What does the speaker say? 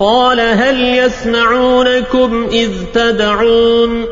قال هل يسمعونكم إذ تدعون